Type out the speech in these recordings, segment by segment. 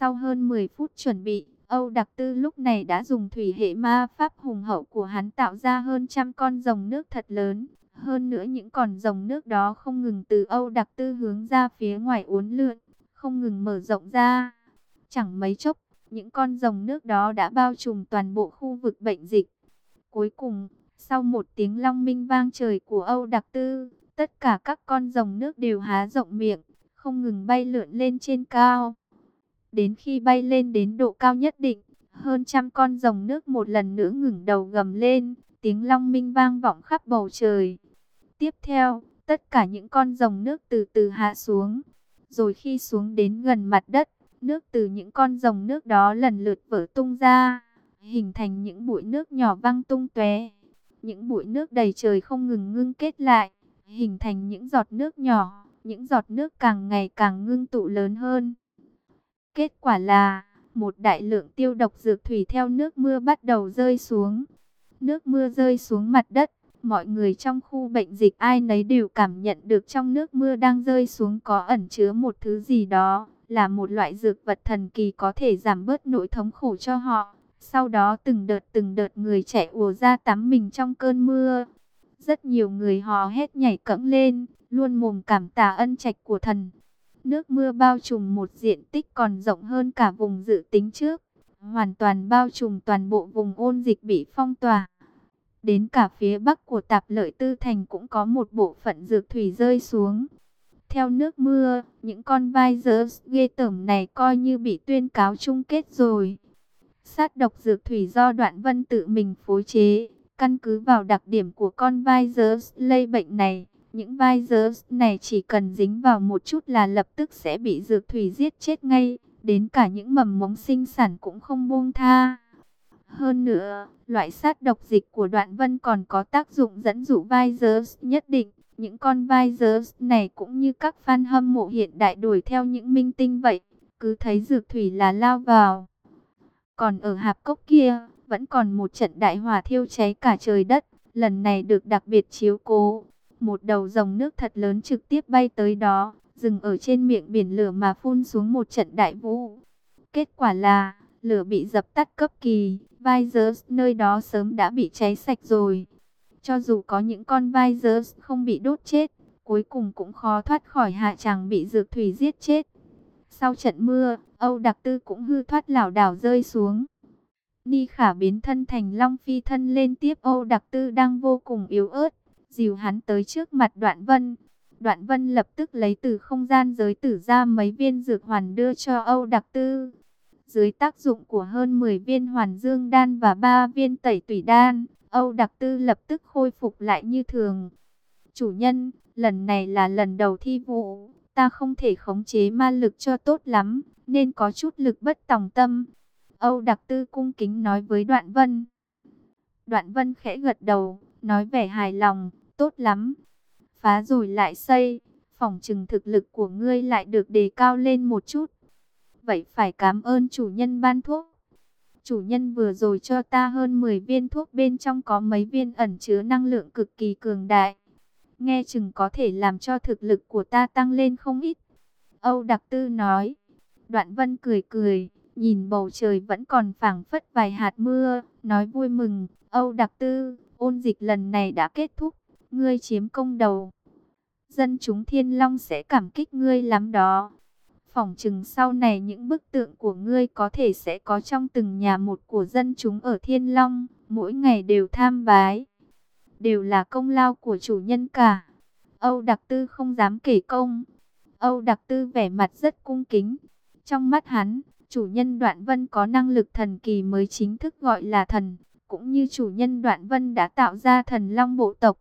Sau hơn 10 phút chuẩn bị, Âu Đặc Tư lúc này đã dùng thủy hệ ma pháp hùng hậu của hắn tạo ra hơn trăm con rồng nước thật lớn. Hơn nữa những con rồng nước đó không ngừng từ Âu Đặc Tư hướng ra phía ngoài uốn lượn, không ngừng mở rộng ra. Chẳng mấy chốc, những con rồng nước đó đã bao trùm toàn bộ khu vực bệnh dịch. Cuối cùng, sau một tiếng long minh vang trời của Âu Đặc Tư, tất cả các con rồng nước đều há rộng miệng, không ngừng bay lượn lên trên cao. Đến khi bay lên đến độ cao nhất định, hơn trăm con rồng nước một lần nữa ngừng đầu gầm lên, tiếng long minh vang vọng khắp bầu trời. Tiếp theo, tất cả những con rồng nước từ từ hạ xuống, rồi khi xuống đến gần mặt đất, nước từ những con rồng nước đó lần lượt vỡ tung ra, hình thành những bụi nước nhỏ văng tung tóe. Những bụi nước đầy trời không ngừng ngưng kết lại, hình thành những giọt nước nhỏ, những giọt nước càng ngày càng ngưng tụ lớn hơn. Kết quả là, một đại lượng tiêu độc dược thủy theo nước mưa bắt đầu rơi xuống. Nước mưa rơi xuống mặt đất, mọi người trong khu bệnh dịch ai nấy đều cảm nhận được trong nước mưa đang rơi xuống có ẩn chứa một thứ gì đó, là một loại dược vật thần kỳ có thể giảm bớt nỗi thống khổ cho họ. Sau đó từng đợt từng đợt người chạy ùa ra tắm mình trong cơn mưa. Rất nhiều người hò hét nhảy cẫng lên, luôn mồm cảm tạ ân trạch của thần. Nước mưa bao trùm một diện tích còn rộng hơn cả vùng dự tính trước, hoàn toàn bao trùm toàn bộ vùng ôn dịch bị phong tỏa. Đến cả phía bắc của tạp lợi tư thành cũng có một bộ phận dược thủy rơi xuống. Theo nước mưa, những con vai dơ ghê tởm này coi như bị tuyên cáo chung kết rồi. Sát độc dược thủy do đoạn vân tự mình phối chế, căn cứ vào đặc điểm của con vai dơ lây bệnh này. Những virus này chỉ cần dính vào một chút là lập tức sẽ bị dược thủy giết chết ngay, đến cả những mầm mống sinh sản cũng không buông tha. Hơn nữa, loại sát độc dịch của đoạn vân còn có tác dụng dẫn dụ virus nhất định. Những con virus này cũng như các fan hâm mộ hiện đại đuổi theo những minh tinh vậy, cứ thấy dược thủy là lao vào. Còn ở hạp cốc kia, vẫn còn một trận đại hỏa thiêu cháy cả trời đất, lần này được đặc biệt chiếu cố một đầu dòng nước thật lớn trực tiếp bay tới đó, dừng ở trên miệng biển lửa mà phun xuống một trận đại vũ. Kết quả là, lửa bị dập tắt cấp kỳ, Visors nơi đó sớm đã bị cháy sạch rồi. Cho dù có những con Visors không bị đốt chết, cuối cùng cũng khó thoát khỏi hạ chàng bị dược thủy giết chết. Sau trận mưa, Âu Đặc Tư cũng hư thoát lảo đảo rơi xuống. Ni khả biến thân thành Long Phi thân lên tiếp Âu Đặc Tư đang vô cùng yếu ớt dìu hắn tới trước mặt Đoạn Vân. Đoạn Vân lập tức lấy từ không gian giới tử ra mấy viên dược hoàn đưa cho Âu Đặc Tư. Dưới tác dụng của hơn 10 viên hoàn dương đan và 3 viên tẩy tủy đan, Âu Đặc Tư lập tức khôi phục lại như thường. Chủ nhân, lần này là lần đầu thi vụ, ta không thể khống chế ma lực cho tốt lắm, nên có chút lực bất tòng tâm. Âu Đặc Tư cung kính nói với Đoạn Vân. Đoạn Vân khẽ gật đầu, nói vẻ hài lòng, tốt lắm. Phá rồi lại xây, phòng trừng thực lực của ngươi lại được đề cao lên một chút. Vậy phải cảm ơn chủ nhân ban thuốc. Chủ nhân vừa rồi cho ta hơn 10 viên thuốc bên trong có mấy viên ẩn chứa năng lượng cực kỳ cường đại. Nghe chừng có thể làm cho thực lực của ta tăng lên không ít. Âu Đặc Tư nói. Đoạn Vân cười cười, nhìn bầu trời vẫn còn phảng phất vài hạt mưa, nói vui mừng. Âu Đặc Tư, ôn dịch lần này đã kết thúc ngươi chiếm công đầu. Dân chúng thiên long sẽ cảm kích ngươi lắm đó. Phỏng chừng sau này những bức tượng của ngươi có thể sẽ có trong từng nhà một của dân chúng ở thiên long, mỗi ngày đều tham bái. Đều là công lao của chủ nhân cả. Âu Đặc Tư không dám kể công. Âu Đặc Tư vẻ mặt rất cung kính. Trong mắt hắn, chủ nhân Đoạn Vân có năng lực thần kỳ mới chính thức gọi là thần. Cũng như chủ nhân Đoạn Vân đã tạo ra thần long bộ tộc.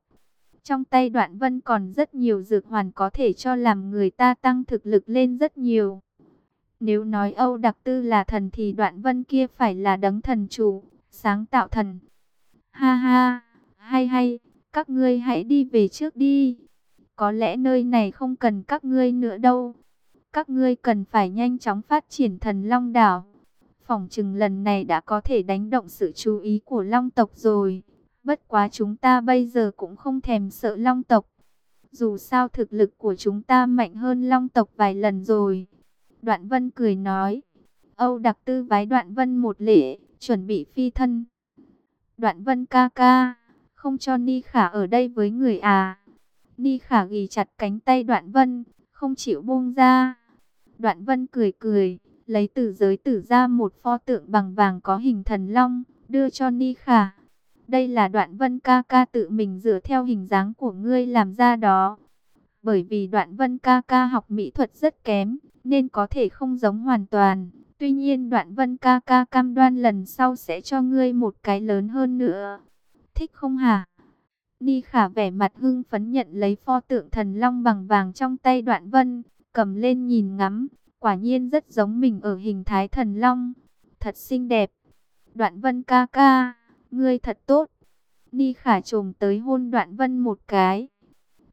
Trong tay đoạn vân còn rất nhiều dược hoàn có thể cho làm người ta tăng thực lực lên rất nhiều. Nếu nói Âu Đặc Tư là thần thì đoạn vân kia phải là đấng thần chủ, sáng tạo thần. Ha ha, hay hay, các ngươi hãy đi về trước đi. Có lẽ nơi này không cần các ngươi nữa đâu. Các ngươi cần phải nhanh chóng phát triển thần Long Đảo. Phòng chừng lần này đã có thể đánh động sự chú ý của Long tộc rồi. Bất quá chúng ta bây giờ cũng không thèm sợ long tộc. Dù sao thực lực của chúng ta mạnh hơn long tộc vài lần rồi. Đoạn vân cười nói. Âu Đặc Tư vái Đoạn Vân một lễ, chuẩn bị phi thân. Đoạn Vân ca ca, không cho Ni Khả ở đây với người à. Ni Khả ghi chặt cánh tay Đoạn Vân, không chịu buông ra. Đoạn Vân cười cười, lấy từ giới tử ra một pho tượng bằng vàng có hình thần long, đưa cho Ni Khả. Đây là Đoạn Vân ca ca tự mình dựa theo hình dáng của ngươi làm ra đó. Bởi vì Đoạn Vân ca ca học mỹ thuật rất kém, nên có thể không giống hoàn toàn. Tuy nhiên Đoạn Vân ca ca cam đoan lần sau sẽ cho ngươi một cái lớn hơn nữa. Thích không hả? Ni Khả vẻ mặt hưng phấn nhận lấy pho tượng thần long bằng vàng trong tay Đoạn Vân, cầm lên nhìn ngắm, quả nhiên rất giống mình ở hình thái thần long, thật xinh đẹp. Đoạn Vân ca ca, ngươi thật tốt. Ni Khả trồm tới hôn Đoạn Vân một cái.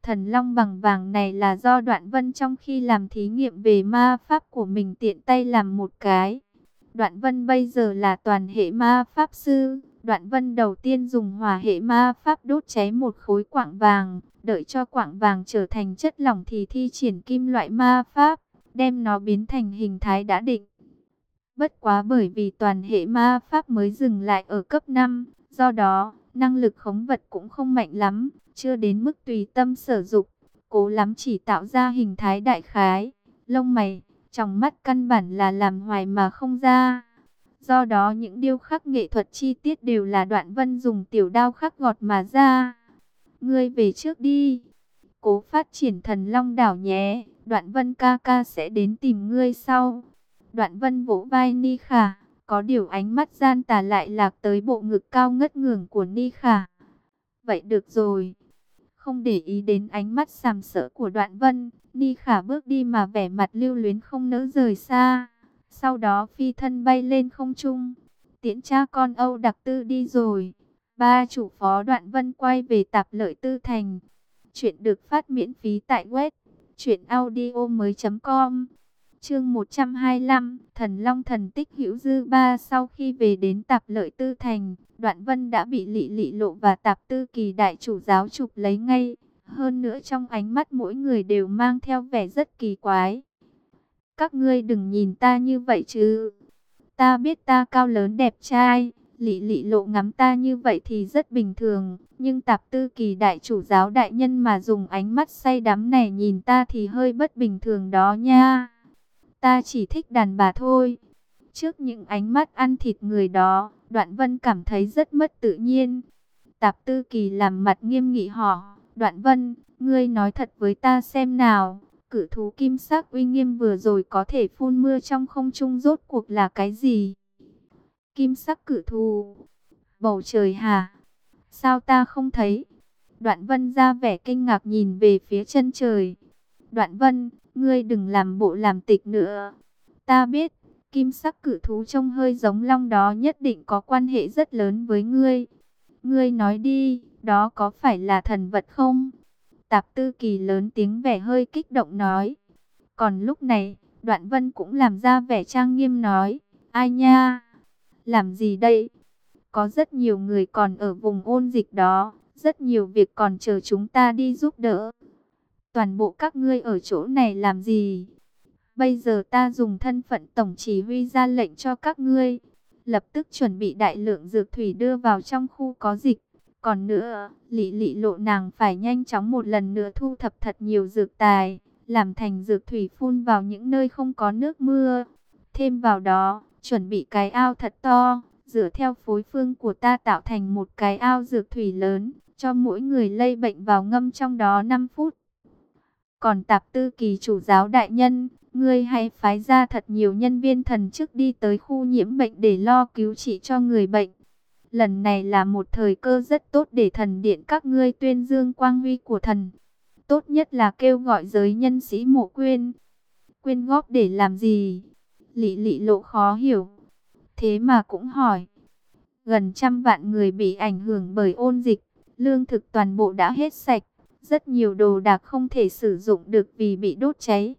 Thần long bằng vàng này là do Đoạn Vân trong khi làm thí nghiệm về ma pháp của mình tiện tay làm một cái. Đoạn Vân bây giờ là toàn hệ ma pháp sư. Đoạn Vân đầu tiên dùng hỏa hệ ma pháp đốt cháy một khối quạng vàng. Đợi cho quạng vàng trở thành chất lỏng thì thi triển kim loại ma pháp, đem nó biến thành hình thái đã định. Bất quá bởi vì toàn hệ ma pháp mới dừng lại ở cấp 5, do đó, năng lực khống vật cũng không mạnh lắm, chưa đến mức tùy tâm sở dụng, cố lắm chỉ tạo ra hình thái đại khái, lông mày, trong mắt căn bản là làm hoài mà không ra. Do đó những điêu khắc nghệ thuật chi tiết đều là đoạn vân dùng tiểu đao khắc gọt mà ra. Ngươi về trước đi, cố phát triển thần long đảo nhé, đoạn vân ca ca sẽ đến tìm ngươi sau. Đoạn vân vỗ vai Ni Khả, có điều ánh mắt gian tà lại lạc tới bộ ngực cao ngất ngường của Ni Khả. Vậy được rồi. Không để ý đến ánh mắt sàm sỡ của đoạn vân, Ni Khả bước đi mà vẻ mặt lưu luyến không nỡ rời xa. Sau đó phi thân bay lên không trung. Tiễn cha con Âu Đặc Tư đi rồi. Ba chủ phó đoạn vân quay về tạp lợi tư thành. Chuyện được phát miễn phí tại web. Chuyện audio mới.com Chương 125, Thần Long thần tích hữu dư ba sau khi về đến Tạp Lợi Tư Thành, Đoạn Vân đã bị Lị Lị Lộ và Tạp Tư Kỳ đại chủ giáo chụp lấy ngay, hơn nữa trong ánh mắt mỗi người đều mang theo vẻ rất kỳ quái. Các ngươi đừng nhìn ta như vậy chứ. Ta biết ta cao lớn đẹp trai, Lị Lị Lộ ngắm ta như vậy thì rất bình thường, nhưng Tạp Tư Kỳ đại chủ giáo đại nhân mà dùng ánh mắt say đắm này nhìn ta thì hơi bất bình thường đó nha ta chỉ thích đàn bà thôi. Trước những ánh mắt ăn thịt người đó, Đoạn Vân cảm thấy rất mất tự nhiên. Tạp Tư Kỳ làm mặt nghiêm nghị họ, Đoạn Vân, ngươi nói thật với ta xem nào, cử thú kim sắc uy nghiêm vừa rồi có thể phun mưa trong không trung rốt cuộc là cái gì? Kim sắc cử thú, bầu trời hả? Sao ta không thấy? Đoạn Vân ra vẻ kinh ngạc nhìn về phía chân trời. Đoạn Vân, Ngươi đừng làm bộ làm tịch nữa. Ta biết, kim sắc cử thú trông hơi giống long đó nhất định có quan hệ rất lớn với ngươi. Ngươi nói đi, đó có phải là thần vật không? Tạp tư kỳ lớn tiếng vẻ hơi kích động nói. Còn lúc này, đoạn vân cũng làm ra vẻ trang nghiêm nói. Ai nha? Làm gì đây? Có rất nhiều người còn ở vùng ôn dịch đó. Rất nhiều việc còn chờ chúng ta đi giúp đỡ toàn bộ các ngươi ở chỗ này làm gì? Bây giờ ta dùng thân phận tổng chỉ huy ra lệnh cho các ngươi, lập tức chuẩn bị đại lượng dược thủy đưa vào trong khu có dịch. Còn nữa, lị lị lộ nàng phải nhanh chóng một lần nữa thu thập thật nhiều dược tài, làm thành dược thủy phun vào những nơi không có nước mưa. Thêm vào đó, chuẩn bị cái ao thật to, dựa theo phối phương của ta tạo thành một cái ao dược thủy lớn, cho mỗi người lây bệnh vào ngâm trong đó 5 phút. Còn tạp tư kỳ chủ giáo đại nhân, ngươi hãy phái ra thật nhiều nhân viên thần chức đi tới khu nhiễm bệnh để lo cứu trị cho người bệnh. Lần này là một thời cơ rất tốt để thần điện các ngươi tuyên dương quang huy của thần. Tốt nhất là kêu gọi giới nhân sĩ mộ quyên. Quyên góp để làm gì? Lị lị lộ khó hiểu. Thế mà cũng hỏi. Gần trăm vạn người bị ảnh hưởng bởi ôn dịch. Lương thực toàn bộ đã hết sạch. Rất nhiều đồ đạc không thể sử dụng được vì bị đốt cháy.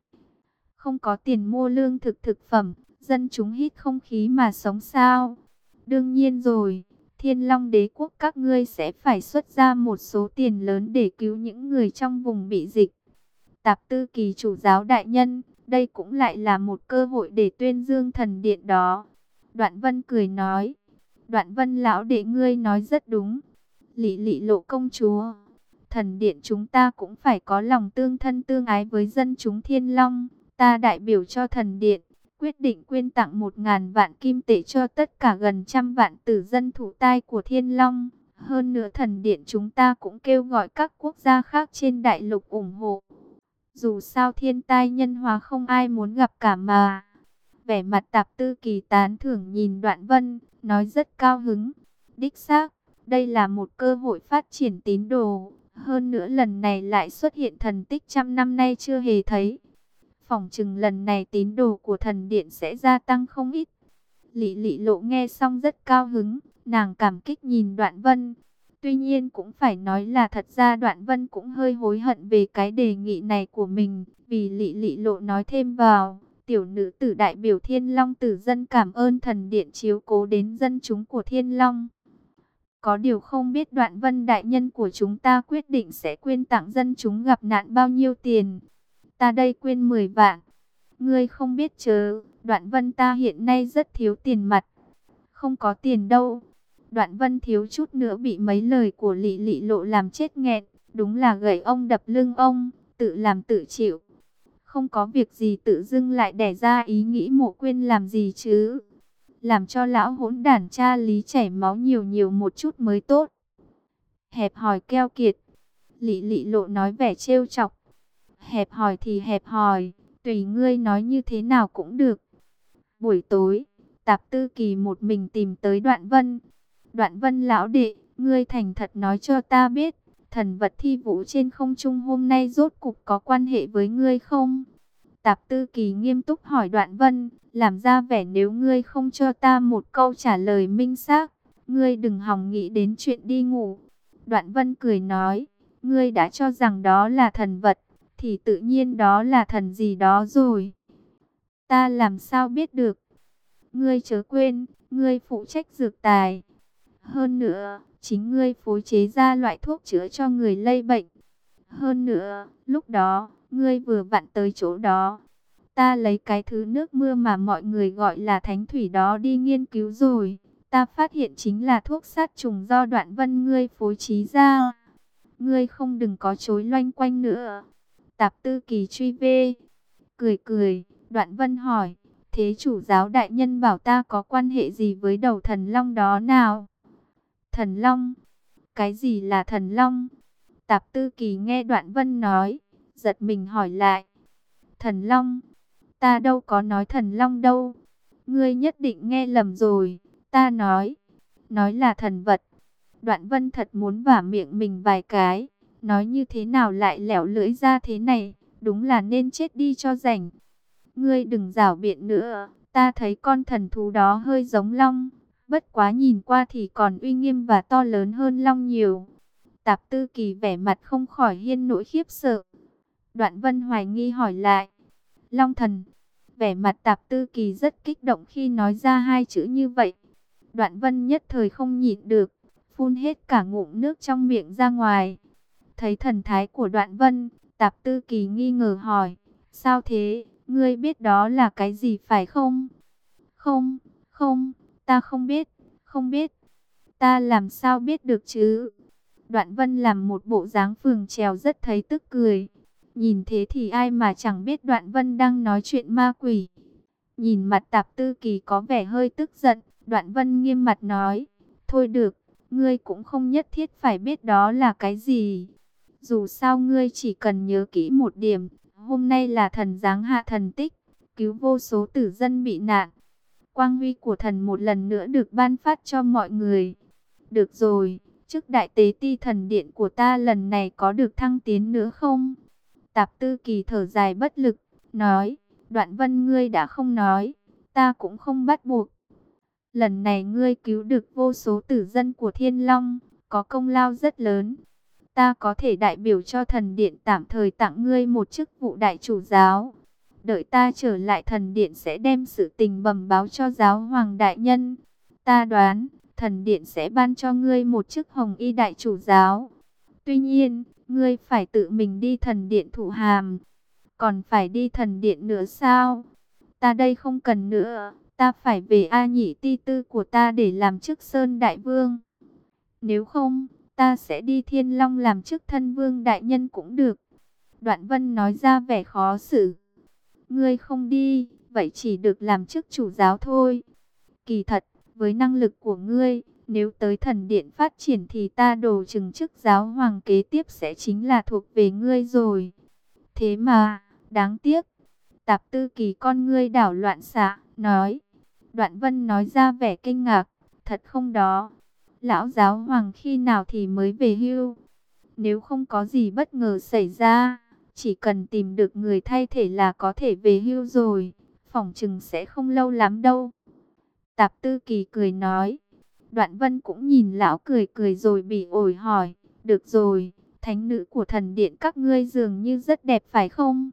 Không có tiền mua lương thực thực phẩm, dân chúng hít không khí mà sống sao? Đương nhiên rồi, Thiên Long đế quốc các ngươi sẽ phải xuất ra một số tiền lớn để cứu những người trong vùng bị dịch. Tạp tư kỳ chủ giáo đại nhân, đây cũng lại là một cơ hội để tuyên dương thần điện đó. Đoạn Vân cười nói, Đoạn Vân lão đệ ngươi nói rất đúng. Lị lị lộ công chúa, thần điện chúng ta cũng phải có lòng tương thân tương ái với dân chúng thiên long. Ta đại biểu cho thần điện, quyết định quyên tặng một ngàn vạn kim tệ cho tất cả gần trăm vạn tử dân thủ tai của thiên long. Hơn nữa thần điện chúng ta cũng kêu gọi các quốc gia khác trên đại lục ủng hộ. Dù sao thiên tai nhân hòa không ai muốn gặp cả mà. Vẻ mặt tạp tư kỳ tán thưởng nhìn đoạn vân, nói rất cao hứng. Đích xác, đây là một cơ hội phát triển tín đồ. Hơn nữa lần này lại xuất hiện thần tích trăm năm nay chưa hề thấy. Phỏng chừng lần này tín đồ của thần điện sẽ gia tăng không ít. lị lị lộ nghe xong rất cao hứng, nàng cảm kích nhìn đoạn vân. Tuy nhiên cũng phải nói là thật ra đoạn vân cũng hơi hối hận về cái đề nghị này của mình. Vì lị lị lộ nói thêm vào, tiểu nữ tử đại biểu thiên long tử dân cảm ơn thần điện chiếu cố đến dân chúng của thiên long. Có điều không biết đoạn vân đại nhân của chúng ta quyết định sẽ quyên tặng dân chúng gặp nạn bao nhiêu tiền. Ta đây quyên 10 vạn. Ngươi không biết chớ, đoạn vân ta hiện nay rất thiếu tiền mặt. Không có tiền đâu. Đoạn vân thiếu chút nữa bị mấy lời của lị lị lộ làm chết nghẹn. Đúng là gầy ông đập lưng ông, tự làm tự chịu. Không có việc gì tự dưng lại đẻ ra ý nghĩ mộ quyên làm gì chứ làm cho lão hỗn đản cha lý chảy máu nhiều nhiều một chút mới tốt. Hẹp hỏi keo kiệt, lị lị lộ nói vẻ trêu chọc. Hẹp hỏi thì hẹp hỏi, tùy ngươi nói như thế nào cũng được. Buổi tối, tạp tư kỳ một mình tìm tới đoạn vân. Đoạn vân lão đệ, ngươi thành thật nói cho ta biết, thần vật thi vũ trên không trung hôm nay rốt cục có quan hệ với ngươi không? Tạp Tư Kỳ nghiêm túc hỏi Đoạn Vân, làm ra vẻ nếu ngươi không cho ta một câu trả lời minh xác, ngươi đừng hòng nghĩ đến chuyện đi ngủ. Đoạn Vân cười nói, ngươi đã cho rằng đó là thần vật, thì tự nhiên đó là thần gì đó rồi. Ta làm sao biết được? Ngươi chớ quên, ngươi phụ trách dược tài. Hơn nữa, chính ngươi phối chế ra loại thuốc chữa cho người lây bệnh. Hơn nữa, lúc đó, ngươi vừa vặn tới chỗ đó. Ta lấy cái thứ nước mưa mà mọi người gọi là thánh thủy đó đi nghiên cứu rồi. Ta phát hiện chính là thuốc sát trùng do đoạn vân ngươi phối trí ra. Ngươi không đừng có chối loanh quanh nữa. Tạp tư kỳ truy vê. Cười cười, đoạn vân hỏi. Thế chủ giáo đại nhân bảo ta có quan hệ gì với đầu thần long đó nào? Thần long? Cái gì là thần long? Tạp tư kỳ nghe đoạn vân nói giật mình hỏi lại. Thần Long, ta đâu có nói thần Long đâu. Ngươi nhất định nghe lầm rồi, ta nói, nói là thần vật. Đoạn vân thật muốn vả miệng mình vài cái, nói như thế nào lại lẻo lưỡi ra thế này, đúng là nên chết đi cho rảnh. Ngươi đừng rảo biện nữa, ta thấy con thần thú đó hơi giống long, bất quá nhìn qua thì còn uy nghiêm và to lớn hơn long nhiều. Tạp tư kỳ vẻ mặt không khỏi hiên nỗi khiếp sợ. Đoạn vân hoài nghi hỏi lại. Long thần, vẻ mặt tạp tư kỳ rất kích động khi nói ra hai chữ như vậy. Đoạn vân nhất thời không nhịn được, phun hết cả ngụm nước trong miệng ra ngoài. Thấy thần thái của đoạn vân, tạp tư kỳ nghi ngờ hỏi. Sao thế, ngươi biết đó là cái gì phải không? Không, không, ta không biết, không biết. Ta làm sao biết được chứ? Đoạn vân làm một bộ dáng phường trèo rất thấy tức cười. Nhìn thế thì ai mà chẳng biết Đoạn Vân đang nói chuyện ma quỷ. Nhìn mặt tạp tư kỳ có vẻ hơi tức giận, Đoạn Vân nghiêm mặt nói, thôi được, ngươi cũng không nhất thiết phải biết đó là cái gì. Dù sao ngươi chỉ cần nhớ kỹ một điểm, hôm nay là thần giáng hạ thần tích, cứu vô số tử dân bị nạn. Quang huy của thần một lần nữa được ban phát cho mọi người. Được rồi, chức đại tế ti thần điện của ta lần này có được thăng tiến nữa không? Tạp tư kỳ thở dài bất lực, nói, đoạn vân ngươi đã không nói, ta cũng không bắt buộc. Lần này ngươi cứu được vô số tử dân của Thiên Long, có công lao rất lớn. Ta có thể đại biểu cho thần điện tạm thời tặng ngươi một chức vụ đại chủ giáo. Đợi ta trở lại thần điện sẽ đem sự tình bẩm báo cho giáo hoàng đại nhân. Ta đoán, thần điện sẽ ban cho ngươi một chức hồng y đại chủ giáo. Tuy nhiên, ngươi phải tự mình đi thần điện thủ hàm. Còn phải đi thần điện nữa sao? Ta đây không cần nữa, ta phải về A nhị ti tư của ta để làm chức Sơn Đại Vương. Nếu không, ta sẽ đi Thiên Long làm chức thân vương đại nhân cũng được. Đoạn Vân nói ra vẻ khó xử. Ngươi không đi, vậy chỉ được làm chức chủ giáo thôi. Kỳ thật, với năng lực của ngươi, nếu tới thần điện phát triển thì ta đồ chừng chức giáo hoàng kế tiếp sẽ chính là thuộc về ngươi rồi. Thế mà, đáng tiếc. Tạp tư kỳ con ngươi đảo loạn xạ, nói. Đoạn vân nói ra vẻ kinh ngạc, thật không đó. Lão giáo hoàng khi nào thì mới về hưu? Nếu không có gì bất ngờ xảy ra, chỉ cần tìm được người thay thể là có thể về hưu rồi. Phỏng chừng sẽ không lâu lắm đâu. Tạp tư kỳ cười nói. Đoạn vân cũng nhìn lão cười cười rồi bị ổi hỏi. Được rồi, thánh nữ của thần điện các ngươi dường như rất đẹp phải không?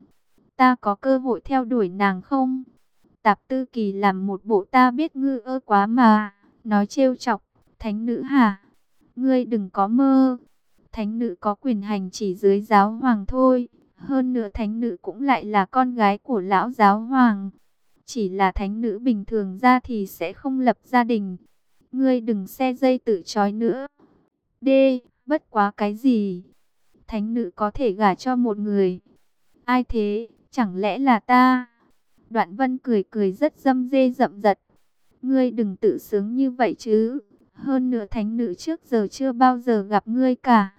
Ta có cơ hội theo đuổi nàng không? Tạp tư kỳ làm một bộ ta biết ngư ơ quá mà. Nói trêu chọc, thánh nữ hả? Ngươi đừng có mơ. Thánh nữ có quyền hành chỉ dưới giáo hoàng thôi. Hơn nữa thánh nữ cũng lại là con gái của lão giáo hoàng. Chỉ là thánh nữ bình thường ra thì sẽ không lập gia đình. Ngươi đừng xe dây tự trói nữa. D. Bất quá cái gì? Thánh nữ có thể gả cho một người. Ai thế? Chẳng lẽ là ta? Đoạn vân cười cười rất dâm dê rậm giật. Ngươi đừng tự sướng như vậy chứ. Hơn nữa thánh nữ trước giờ chưa bao giờ gặp ngươi cả.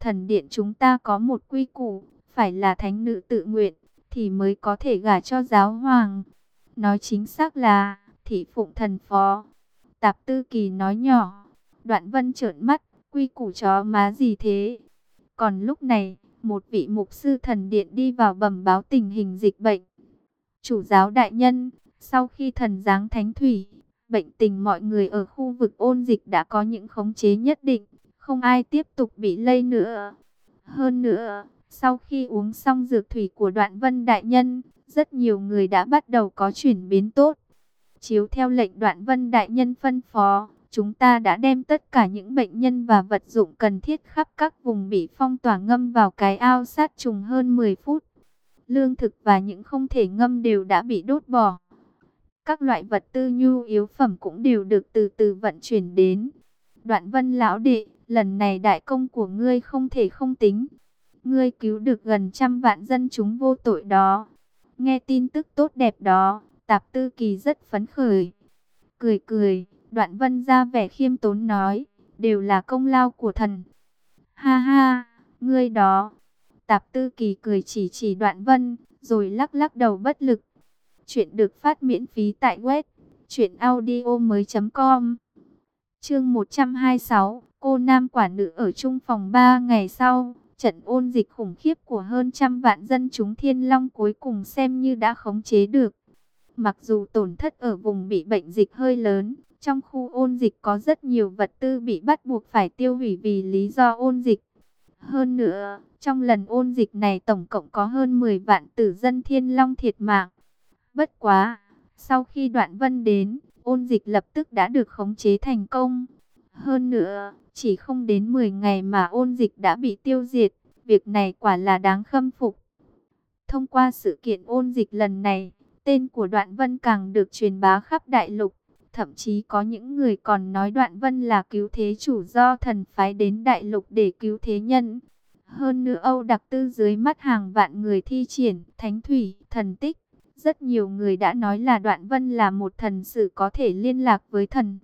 Thần điện chúng ta có một quy củ. Phải là thánh nữ tự nguyện. Thì mới có thể gả cho giáo hoàng. Nói chính xác là, thị phụng thần phó. Tạp Tư Kỳ nói nhỏ. Đoạn vân trợn mắt, quy củ chó má gì thế? Còn lúc này, một vị mục sư thần điện đi vào bẩm báo tình hình dịch bệnh. Chủ giáo đại nhân, sau khi thần giáng thánh thủy, bệnh tình mọi người ở khu vực ôn dịch đã có những khống chế nhất định, không ai tiếp tục bị lây nữa. Hơn nữa, sau khi uống xong dược thủy của đoạn vân đại nhân, rất nhiều người đã bắt đầu có chuyển biến tốt. Chiếu theo lệnh đoạn vân đại nhân phân phó, chúng ta đã đem tất cả những bệnh nhân và vật dụng cần thiết khắp các vùng bị phong tỏa ngâm vào cái ao sát trùng hơn 10 phút. Lương thực và những không thể ngâm đều đã bị đốt bỏ. Các loại vật tư nhu yếu phẩm cũng đều được từ từ vận chuyển đến. Đoạn vân lão đệ, lần này đại công của ngươi không thể không tính. Ngươi cứu được gần trăm vạn dân chúng vô tội đó. Nghe tin tức tốt đẹp đó, Tạp Tư Kỳ rất phấn khởi. Cười cười, Đoạn Vân ra vẻ khiêm tốn nói, đều là công lao của thần. Ha ha, ngươi đó. Tạp Tư Kỳ cười chỉ chỉ Đoạn Vân, rồi lắc lắc đầu bất lực. Chuyện được phát miễn phí tại web truyệnaudiomoi.com. Chương 126, cô nam quả nữ ở chung phòng 3 ngày sau. Trận ôn dịch khủng khiếp của hơn trăm vạn dân chúng Thiên Long cuối cùng xem như đã khống chế được. Mặc dù tổn thất ở vùng bị bệnh dịch hơi lớn, trong khu ôn dịch có rất nhiều vật tư bị bắt buộc phải tiêu hủy vì lý do ôn dịch. Hơn nữa, trong lần ôn dịch này tổng cộng có hơn 10 vạn tử dân Thiên Long thiệt mạng. Bất quá, sau khi đoạn vân đến, ôn dịch lập tức đã được khống chế thành công. Hơn nữa, chỉ không đến 10 ngày mà ôn dịch đã bị tiêu diệt, việc này quả là đáng khâm phục. Thông qua sự kiện ôn dịch lần này, tên của Đoạn Vân càng được truyền bá khắp đại lục. Thậm chí có những người còn nói Đoạn Vân là cứu thế chủ do thần phái đến đại lục để cứu thế nhân. Hơn nữa Âu đặc tư dưới mắt hàng vạn người thi triển, thánh thủy, thần tích. Rất nhiều người đã nói là Đoạn Vân là một thần sử có thể liên lạc với thần.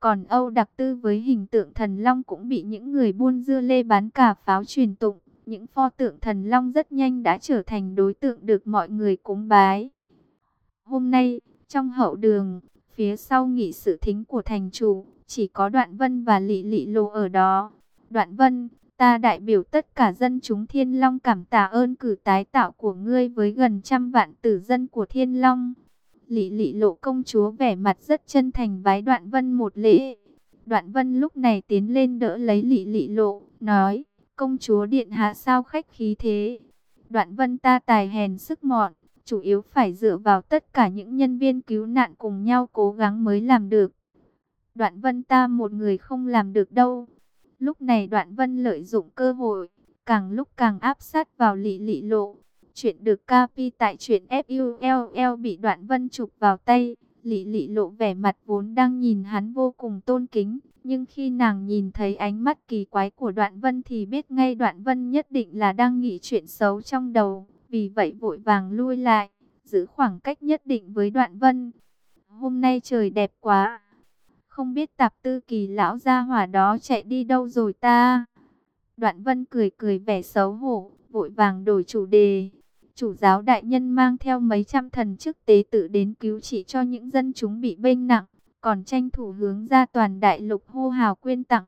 Còn Âu đặc tư với hình tượng thần long cũng bị những người buôn dưa lê bán cả pháo truyền tụng. Những pho tượng thần long rất nhanh đã trở thành đối tượng được mọi người cúng bái. Hôm nay, trong hậu đường, phía sau nghị sự thính của thành chủ, chỉ có Đoạn Vân và Lị Lị Lô ở đó. Đoạn Vân, ta đại biểu tất cả dân chúng Thiên Long cảm tạ ơn cử tái tạo của ngươi với gần trăm vạn tử dân của Thiên Long. Lị Lị Lộ công chúa vẻ mặt rất chân thành vái Đoạn Vân một lễ. Đoạn Vân lúc này tiến lên đỡ lấy Lị Lị Lộ, nói: "Công chúa điện hạ sao khách khí thế?" Đoạn Vân ta tài hèn sức mọn, chủ yếu phải dựa vào tất cả những nhân viên cứu nạn cùng nhau cố gắng mới làm được. Đoạn Vân ta một người không làm được đâu. Lúc này Đoạn Vân lợi dụng cơ hội, càng lúc càng áp sát vào Lị Lị Lộ. Chuyện được capi tại chuyện FULL bị đoạn vân chụp vào tay. Lị lị lộ vẻ mặt vốn đang nhìn hắn vô cùng tôn kính. Nhưng khi nàng nhìn thấy ánh mắt kỳ quái của đoạn vân thì biết ngay đoạn vân nhất định là đang nghĩ chuyện xấu trong đầu. Vì vậy vội vàng lui lại, giữ khoảng cách nhất định với đoạn vân. Hôm nay trời đẹp quá. Không biết tạp tư kỳ lão gia hỏa đó chạy đi đâu rồi ta. Đoạn vân cười cười vẻ xấu hổ, vội vàng đổi chủ đề. Chủ giáo đại nhân mang theo mấy trăm thần chức tế tự đến cứu trị cho những dân chúng bị bệnh nặng, còn tranh thủ hướng ra toàn đại lục hô hào quyên tặng.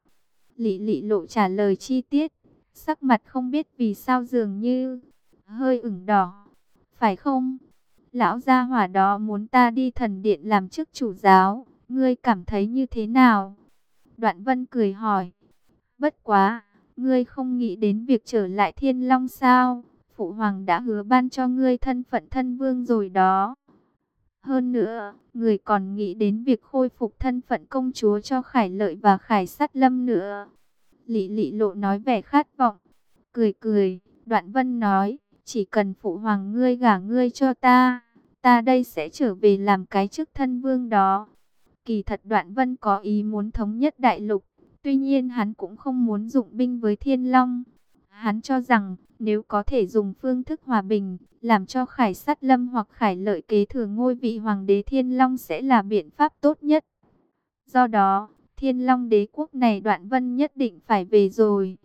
Lị lị lộ trả lời chi tiết, sắc mặt không biết vì sao dường như hơi ửng đỏ. Phải không? Lão gia hỏa đó muốn ta đi thần điện làm chức chủ giáo, ngươi cảm thấy như thế nào? Đoạn vân cười hỏi. Bất quá, ngươi không nghĩ đến việc trở lại thiên long sao? Phụ hoàng đã hứa ban cho ngươi thân phận thân vương rồi đó. Hơn nữa, người còn nghĩ đến việc khôi phục thân phận công chúa cho Khải Lợi và Khải Sát Lâm nữa. Lị lị lộ nói vẻ khát vọng. Cười cười, đoạn vân nói, chỉ cần phụ hoàng ngươi gả ngươi cho ta, ta đây sẽ trở về làm cái chức thân vương đó. Kỳ thật đoạn vân có ý muốn thống nhất đại lục, tuy nhiên hắn cũng không muốn dụng binh với thiên long. Hắn cho rằng, nếu có thể dùng phương thức hòa bình, làm cho Khải Sát Lâm hoặc Khải Lợi kế thừa ngôi vị Hoàng đế Thiên Long sẽ là biện pháp tốt nhất. Do đó, Thiên Long đế quốc này Đoạn Vân nhất định phải về rồi.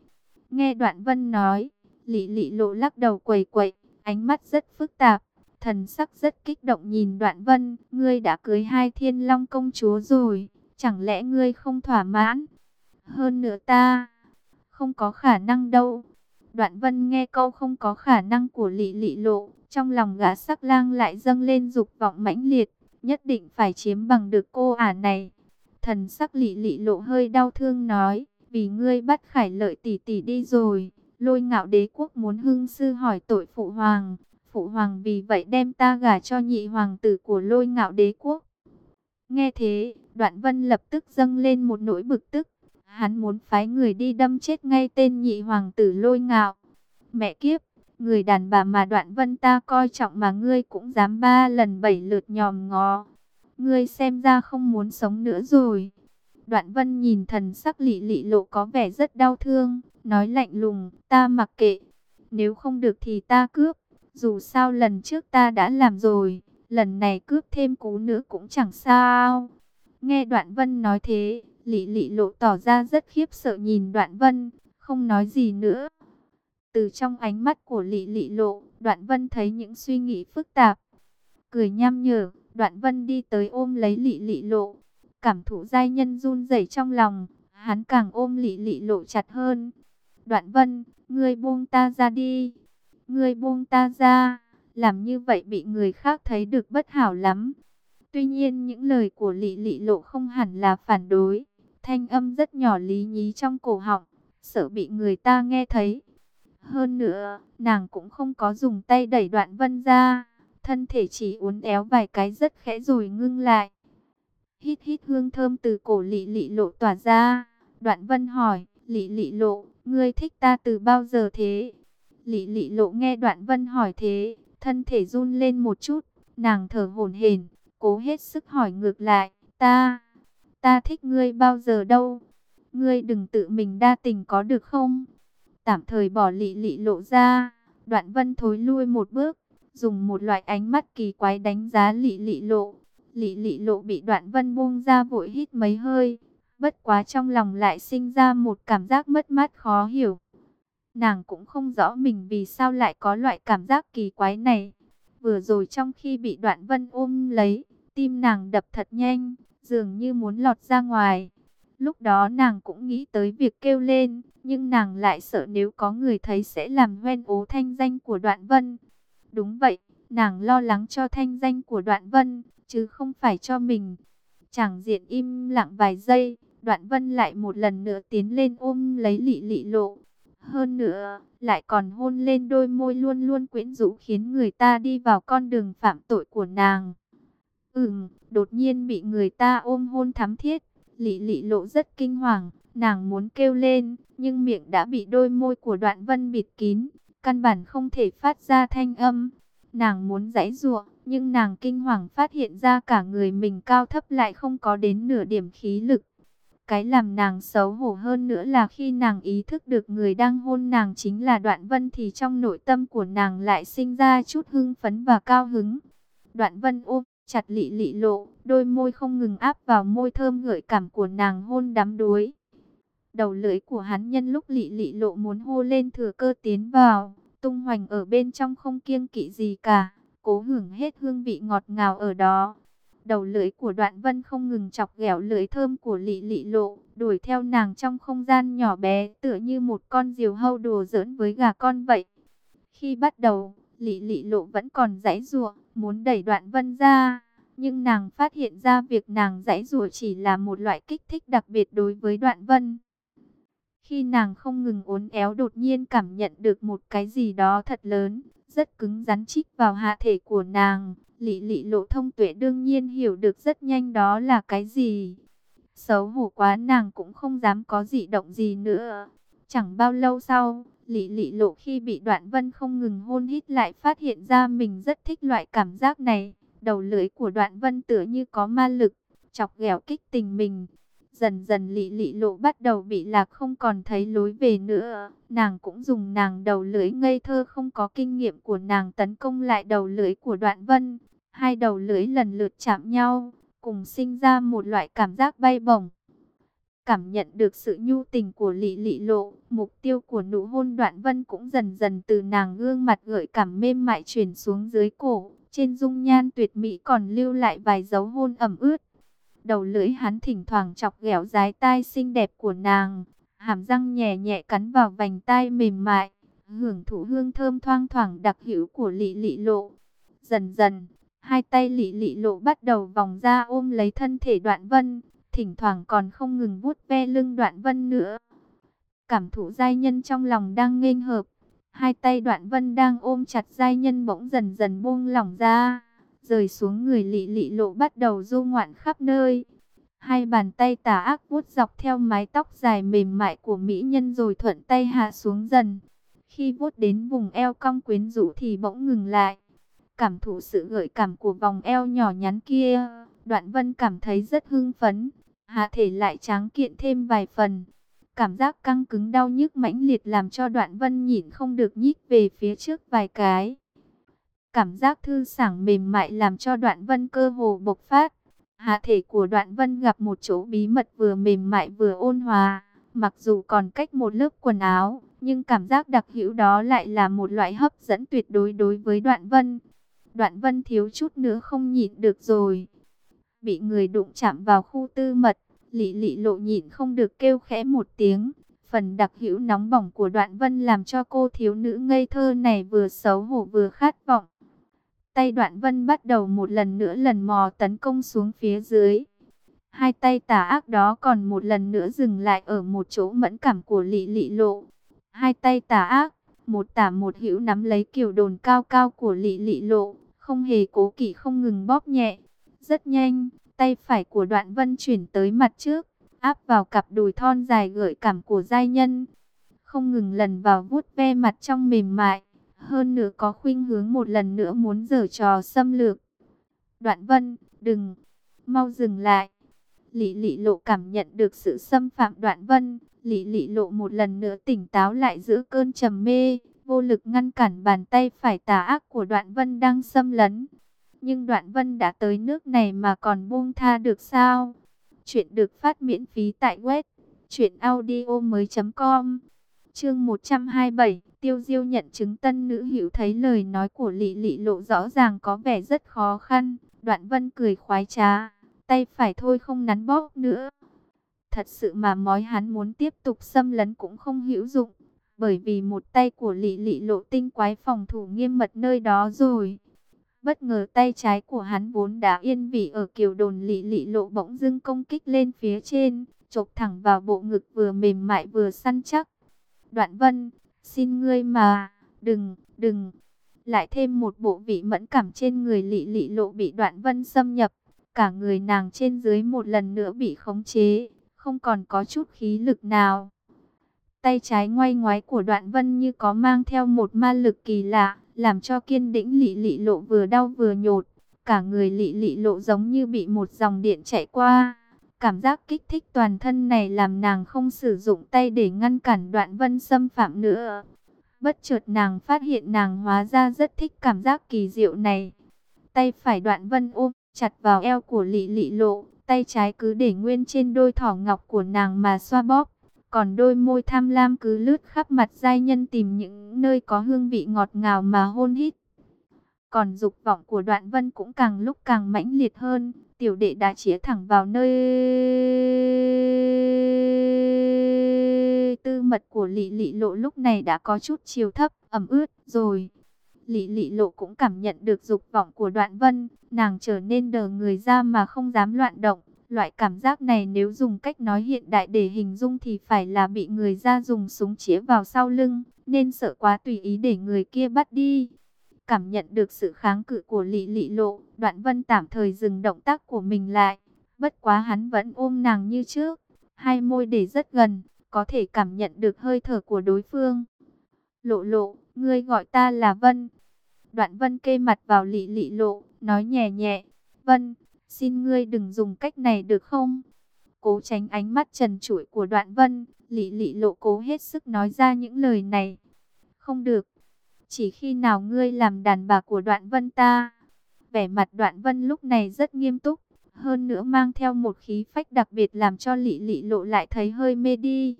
Nghe Đoạn Vân nói, Lị Lị lộ lắc đầu quầy quậy, ánh mắt rất phức tạp, thần sắc rất kích động nhìn Đoạn Vân, ngươi đã cưới hai Thiên Long công chúa rồi, chẳng lẽ ngươi không thỏa mãn? Hơn nữa ta, không có khả năng đâu. Đoạn vân nghe câu không có khả năng của lị lị lộ, trong lòng gã sắc lang lại dâng lên dục vọng mãnh liệt, nhất định phải chiếm bằng được cô ả này. Thần sắc lị lị lộ hơi đau thương nói, vì ngươi bắt khải lợi tỷ tỷ đi rồi, lôi ngạo đế quốc muốn hưng sư hỏi tội phụ hoàng, phụ hoàng vì vậy đem ta gả cho nhị hoàng tử của lôi ngạo đế quốc. Nghe thế, đoạn vân lập tức dâng lên một nỗi bực tức, Hắn muốn phái người đi đâm chết ngay tên nhị hoàng tử lôi ngạo. Mẹ kiếp, người đàn bà mà đoạn vân ta coi trọng mà ngươi cũng dám ba lần bảy lượt nhòm ngó. Ngươi xem ra không muốn sống nữa rồi. Đoạn vân nhìn thần sắc lị lị lộ có vẻ rất đau thương, nói lạnh lùng, ta mặc kệ. Nếu không được thì ta cướp, dù sao lần trước ta đã làm rồi, lần này cướp thêm cú nữa cũng chẳng sao. Nghe đoạn vân nói thế, Lị lị lộ tỏ ra rất khiếp sợ nhìn đoạn vân, không nói gì nữa. Từ trong ánh mắt của lị lị lộ, đoạn vân thấy những suy nghĩ phức tạp. Cười nham nhở, đoạn vân đi tới ôm lấy lị lị lộ. Cảm thụ giai nhân run rẩy trong lòng, hắn càng ôm lị lị lộ chặt hơn. Đoạn vân, ngươi buông ta ra đi. Ngươi buông ta ra. Làm như vậy bị người khác thấy được bất hảo lắm. Tuy nhiên những lời của lị lị lộ không hẳn là phản đối. Thanh âm rất nhỏ lý nhí trong cổ họng, sợ bị người ta nghe thấy. Hơn nữa, nàng cũng không có dùng tay đẩy đoạn vân ra. Thân thể chỉ uốn éo vài cái rất khẽ rồi ngưng lại. Hít hít hương thơm từ cổ lị lị lộ tỏa ra. Đoạn vân hỏi, lị lị lộ, ngươi thích ta từ bao giờ thế? Lị lị lộ nghe đoạn vân hỏi thế, thân thể run lên một chút, nàng thở hổn hển, cố hết sức hỏi ngược lại, ta ta thích ngươi bao giờ đâu. Ngươi đừng tự mình đa tình có được không? Tạm thời bỏ lị lị lộ ra, đoạn vân thối lui một bước, dùng một loại ánh mắt kỳ quái đánh giá lị lị lộ. Lị lị lộ bị đoạn vân buông ra vội hít mấy hơi, bất quá trong lòng lại sinh ra một cảm giác mất mát khó hiểu. Nàng cũng không rõ mình vì sao lại có loại cảm giác kỳ quái này. Vừa rồi trong khi bị đoạn vân ôm lấy, tim nàng đập thật nhanh, dường như muốn lọt ra ngoài. Lúc đó nàng cũng nghĩ tới việc kêu lên, nhưng nàng lại sợ nếu có người thấy sẽ làm hoen ố thanh danh của đoạn vân. Đúng vậy, nàng lo lắng cho thanh danh của đoạn vân, chứ không phải cho mình. Chẳng diện im lặng vài giây, đoạn vân lại một lần nữa tiến lên ôm lấy lị lị lộ. Hơn nữa, lại còn hôn lên đôi môi luôn luôn quyến rũ khiến người ta đi vào con đường phạm tội của nàng. Ừm, đột nhiên bị người ta ôm hôn thắm thiết. Lị lị lộ rất kinh hoàng, nàng muốn kêu lên, nhưng miệng đã bị đôi môi của đoạn vân bịt kín. căn bản không thể phát ra thanh âm. Nàng muốn giãy giụa, nhưng nàng kinh hoàng phát hiện ra cả người mình cao thấp lại không có đến nửa điểm khí lực. Cái làm nàng xấu hổ hơn nữa là khi nàng ý thức được người đang hôn nàng chính là Đoạn Vân thì trong nội tâm của nàng lại sinh ra chút hưng phấn và cao hứng. Đoạn Vân ôm chặt lị lị lộ, đôi môi không ngừng áp vào môi thơm gợi cảm của nàng hôn đắm đuối. Đầu lưỡi của hắn nhân lúc lị lị lộ muốn hô lên thừa cơ tiến vào, tung hoành ở bên trong không kiêng kỵ gì cả, cố hưởng hết hương vị ngọt ngào ở đó. Đầu lưỡi của đoạn vân không ngừng chọc ghẹo lưỡi thơm của lị lị lộ, đuổi theo nàng trong không gian nhỏ bé tựa như một con diều hâu đùa giỡn với gà con vậy. Khi bắt đầu, lị lị lộ vẫn còn giãy giụa, muốn đẩy đoạn vân ra. Nhưng nàng phát hiện ra việc nàng giãy giụa chỉ là một loại kích thích đặc biệt đối với đoạn vân. Khi nàng không ngừng uốn éo đột nhiên cảm nhận được một cái gì đó thật lớn, rất cứng rắn chích vào hạ thể của nàng. Lị lị lộ thông tuệ đương nhiên hiểu được rất nhanh đó là cái gì. Xấu hổ quá nàng cũng không dám có gì động gì nữa. Chẳng bao lâu sau, lị lị lộ khi bị đoạn vân không ngừng hôn hít lại phát hiện ra mình rất thích loại cảm giác này. Đầu lưỡi của đoạn vân tựa như có ma lực, chọc ghẹo kích tình mình. Dần dần lị lị lộ bắt đầu bị lạc không còn thấy lối về nữa. Nàng cũng dùng nàng đầu lưỡi ngây thơ không có kinh nghiệm của nàng tấn công lại đầu lưỡi của đoạn vân. Hai đầu lưỡi lần lượt chạm nhau, cùng sinh ra một loại cảm giác bay bổng. Cảm nhận được sự nhu tình của lị lị lộ, mục tiêu của nụ hôn đoạn vân cũng dần dần từ nàng gương mặt gợi cảm mềm mại chuyển xuống dưới cổ. Trên dung nhan tuyệt mỹ còn lưu lại vài dấu hôn ẩm ướt. Đầu lưỡi hắn thỉnh thoảng chọc ghẹo dái tai xinh đẹp của nàng, hàm răng nhẹ nhẹ cắn vào vành tai mềm mại, hưởng thụ hương thơm thoang thoảng đặc hữu của lị lị lộ. Dần dần, hai tay lị lị lộ bắt đầu vòng ra ôm lấy thân thể đoạn vân, thỉnh thoảng còn không ngừng vuốt ve lưng đoạn vân nữa. Cảm thụ giai nhân trong lòng đang nghênh hợp, hai tay đoạn vân đang ôm chặt giai nhân bỗng dần dần buông lỏng ra rời xuống người lị lị lộ bắt đầu du ngoạn khắp nơi. Hai bàn tay tà ác vuốt dọc theo mái tóc dài mềm mại của mỹ nhân rồi thuận tay hạ xuống dần. Khi vuốt đến vùng eo cong quyến rũ thì bỗng ngừng lại. Cảm thụ sự gợi cảm của vòng eo nhỏ nhắn kia, đoạn vân cảm thấy rất hưng phấn. Hạ thể lại tráng kiện thêm vài phần. Cảm giác căng cứng đau nhức mãnh liệt làm cho đoạn vân nhịn không được nhích về phía trước vài cái. Cảm giác thư sảng mềm mại làm cho đoạn vân cơ hồ bộc phát. Hạ thể của đoạn vân gặp một chỗ bí mật vừa mềm mại vừa ôn hòa. Mặc dù còn cách một lớp quần áo, nhưng cảm giác đặc hữu đó lại là một loại hấp dẫn tuyệt đối đối với đoạn vân. Đoạn vân thiếu chút nữa không nhịn được rồi. Bị người đụng chạm vào khu tư mật, lị lị lộ nhịn không được kêu khẽ một tiếng. Phần đặc hữu nóng bỏng của đoạn vân làm cho cô thiếu nữ ngây thơ này vừa xấu hổ vừa khát vọng. Tay đoạn vân bắt đầu một lần nữa lần mò tấn công xuống phía dưới. Hai tay tà ác đó còn một lần nữa dừng lại ở một chỗ mẫn cảm của lị lị lộ. Hai tay tà ác, một tả một hữu nắm lấy kiểu đồn cao cao của lị lị lộ, không hề cố kỵ không ngừng bóp nhẹ. Rất nhanh, tay phải của đoạn vân chuyển tới mặt trước, áp vào cặp đùi thon dài gợi cảm của giai nhân. Không ngừng lần vào vuốt ve mặt trong mềm mại hơn nữa có khuynh hướng một lần nữa muốn giở trò xâm lược. Đoạn vân, đừng, mau dừng lại. Lý lị lộ cảm nhận được sự xâm phạm đoạn vân. Lý lị lộ một lần nữa tỉnh táo lại giữa cơn trầm mê, vô lực ngăn cản bàn tay phải tà ác của đoạn vân đang xâm lấn. Nhưng đoạn vân đã tới nước này mà còn buông tha được sao? Chuyện được phát miễn phí tại web chuyện audio mới.com Chương 127 Tiêu Diêu nhận chứng tân nữ hữu thấy lời nói của Lị Lị lộ rõ ràng có vẻ rất khó khăn. Đoạn Vân cười khoái trá, tay phải thôi không nắn bóp nữa. Thật sự mà mói hắn muốn tiếp tục xâm lấn cũng không hữu dụng, bởi vì một tay của Lị Lị lộ tinh quái phòng thủ nghiêm mật nơi đó rồi. Bất ngờ tay trái của hắn vốn đã yên vị ở kiều đồn Lị Lị lộ bỗng dưng công kích lên phía trên, chộp thẳng vào bộ ngực vừa mềm mại vừa săn chắc. Đoạn Vân Xin ngươi mà, đừng, đừng. Lại thêm một bộ vị mẫn cảm trên người lị lị lộ bị đoạn vân xâm nhập. Cả người nàng trên dưới một lần nữa bị khống chế, không còn có chút khí lực nào. Tay trái ngoay ngoái của đoạn vân như có mang theo một ma lực kỳ lạ, làm cho kiên đĩnh lị lị lộ vừa đau vừa nhột. Cả người lị lị lộ giống như bị một dòng điện chạy qua. Cảm giác kích thích toàn thân này làm nàng không sử dụng tay để ngăn cản đoạn vân xâm phạm nữa. Bất chợt nàng phát hiện nàng hóa ra rất thích cảm giác kỳ diệu này. Tay phải đoạn vân ôm chặt vào eo của lị lị lộ, tay trái cứ để nguyên trên đôi thỏ ngọc của nàng mà xoa bóp. Còn đôi môi tham lam cứ lướt khắp mặt giai nhân tìm những nơi có hương vị ngọt ngào mà hôn hít. Còn dục vọng của đoạn vân cũng càng lúc càng mãnh liệt hơn. Tiểu đệ đã chĩa thẳng vào nơi tư mật của lị lị lộ lúc này đã có chút chiều thấp, ẩm ướt rồi. Lị lị lộ cũng cảm nhận được dục vọng của đoạn vân, nàng trở nên đờ người ra mà không dám loạn động. Loại cảm giác này nếu dùng cách nói hiện đại để hình dung thì phải là bị người ra dùng súng chĩa vào sau lưng, nên sợ quá tùy ý để người kia bắt đi. Cảm nhận được sự kháng cự của lị lị lộ, đoạn vân tạm thời dừng động tác của mình lại. Bất quá hắn vẫn ôm nàng như trước, hai môi để rất gần, có thể cảm nhận được hơi thở của đối phương. Lộ lộ, ngươi gọi ta là Vân. Đoạn Vân kê mặt vào lị lị lộ, nói nhẹ nhẹ, Vân, xin ngươi đừng dùng cách này được không? Cố tránh ánh mắt trần trụi của đoạn Vân, lị lị lộ cố hết sức nói ra những lời này. Không được, chỉ khi nào ngươi làm đàn bà của đoạn Vân ta. Vẻ mặt đoạn Vân lúc này rất nghiêm túc, hơn nữa mang theo một khí phách đặc biệt làm cho lị lị lộ lại thấy hơi mê đi.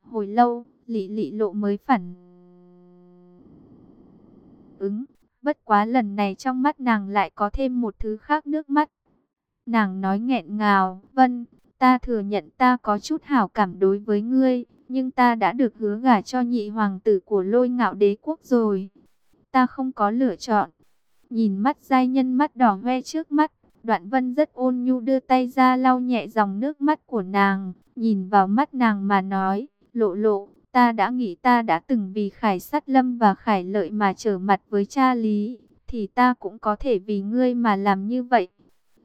Hồi lâu, lị lị lộ mới phản ứng. Bất quá lần này trong mắt nàng lại có thêm một thứ khác nước mắt. Nàng nói nghẹn ngào, vân, ta thừa nhận ta có chút hảo cảm đối với ngươi, nhưng ta đã được hứa gả cho nhị hoàng tử của lôi ngạo đế quốc rồi. Ta không có lựa chọn. Nhìn mắt giai nhân mắt đỏ hoe trước mắt, đoạn vân rất ôn nhu đưa tay ra lau nhẹ dòng nước mắt của nàng, nhìn vào mắt nàng mà nói, lộ lộ, Ta đã nghĩ ta đã từng vì Khải Sát Lâm và Khải Lợi mà trở mặt với cha Lý, thì ta cũng có thể vì ngươi mà làm như vậy.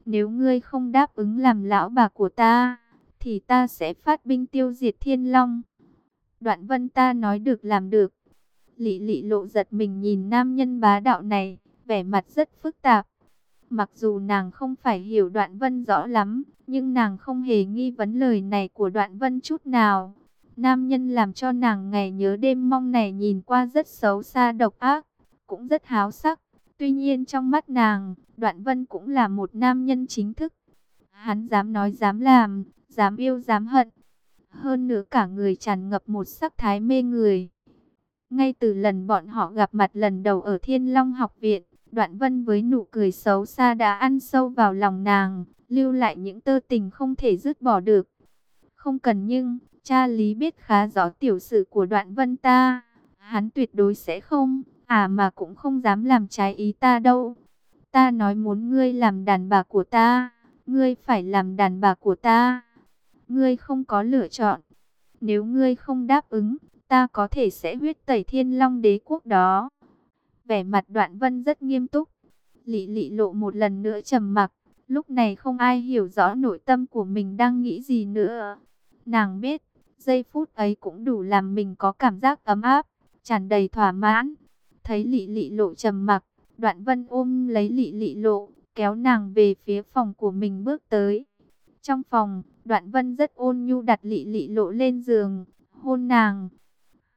Nếu ngươi không đáp ứng làm lão bà của ta, thì ta sẽ phát binh tiêu diệt Thiên Long. Đoạn Vân ta nói được làm được. Lị lị lộ giật mình nhìn nam nhân bá đạo này, vẻ mặt rất phức tạp. Mặc dù nàng không phải hiểu đoạn vân rõ lắm, nhưng nàng không hề nghi vấn lời này của đoạn vân chút nào. Nam nhân làm cho nàng ngày nhớ đêm mong này nhìn qua rất xấu xa độc ác, cũng rất háo sắc. Tuy nhiên trong mắt nàng, Đoạn Vân cũng là một nam nhân chính thức. Hắn dám nói dám làm, dám yêu dám hận. Hơn nữa cả người tràn ngập một sắc thái mê người. Ngay từ lần bọn họ gặp mặt lần đầu ở Thiên Long học viện, Đoạn Vân với nụ cười xấu xa đã ăn sâu vào lòng nàng, lưu lại những tơ tình không thể dứt bỏ được. Không cần nhưng, Cha Lý biết khá rõ tiểu sự của đoạn vân ta. Hắn tuyệt đối sẽ không, à mà cũng không dám làm trái ý ta đâu. Ta nói muốn ngươi làm đàn bà của ta, ngươi phải làm đàn bà của ta. Ngươi không có lựa chọn. Nếu ngươi không đáp ứng, ta có thể sẽ huyết tẩy thiên long đế quốc đó. Vẻ mặt đoạn vân rất nghiêm túc. Lị lị lộ một lần nữa trầm mặc. Lúc này không ai hiểu rõ nội tâm của mình đang nghĩ gì nữa. Nàng biết, giây phút ấy cũng đủ làm mình có cảm giác ấm áp, tràn đầy thỏa mãn. Thấy lị lị lộ trầm mặc, đoạn vân ôm lấy lị lị lộ, kéo nàng về phía phòng của mình bước tới. Trong phòng, đoạn vân rất ôn nhu đặt lị lị lộ lên giường, hôn nàng.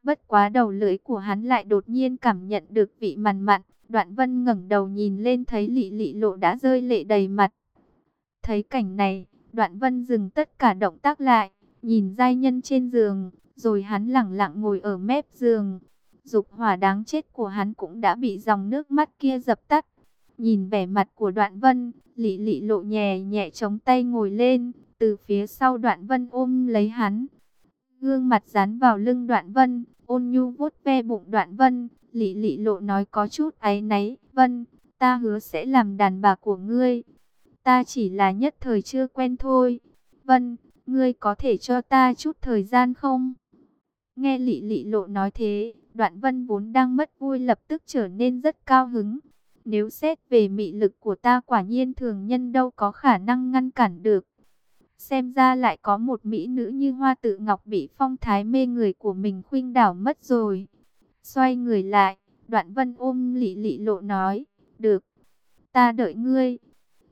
Bất quá đầu lưỡi của hắn lại đột nhiên cảm nhận được vị mặn mặn. Đoạn vân ngẩng đầu nhìn lên thấy lị lị lộ đã rơi lệ đầy mặt. Thấy cảnh này, đoạn vân dừng tất cả động tác lại nhìn giai nhân trên giường, rồi hắn lặng lặng ngồi ở mép giường. Dục hỏa đáng chết của hắn cũng đã bị dòng nước mắt kia dập tắt. Nhìn vẻ mặt của đoạn vân, lị lị lộ nhẹ nhẹ chống tay ngồi lên, từ phía sau đoạn vân ôm lấy hắn. Gương mặt dán vào lưng đoạn vân, ôn nhu vuốt ve bụng đoạn vân, lị lị lộ nói có chút áy náy, vân, ta hứa sẽ làm đàn bà của ngươi. Ta chỉ là nhất thời chưa quen thôi. Vân, ngươi có thể cho ta chút thời gian không? Nghe lị lị lộ nói thế, đoạn vân vốn đang mất vui lập tức trở nên rất cao hứng. Nếu xét về mị lực của ta quả nhiên thường nhân đâu có khả năng ngăn cản được. Xem ra lại có một mỹ nữ như hoa tự ngọc bị phong thái mê người của mình khuynh đảo mất rồi. Xoay người lại, đoạn vân ôm lị lị lộ nói, được, ta đợi ngươi.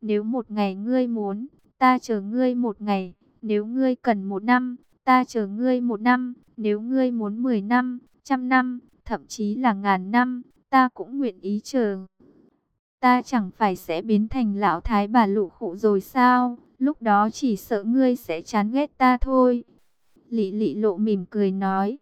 Nếu một ngày ngươi muốn, ta chờ ngươi một ngày. Nếu ngươi cần một năm, ta chờ ngươi một năm. Nếu ngươi muốn mười năm, trăm năm, thậm chí là ngàn năm, ta cũng nguyện ý chờ. Ta chẳng phải sẽ biến thành lão thái bà lụ khụ rồi sao? Lúc đó chỉ sợ ngươi sẽ chán ghét ta thôi. Lị lị lộ mỉm cười nói.